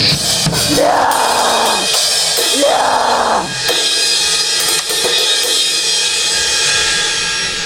Yeah!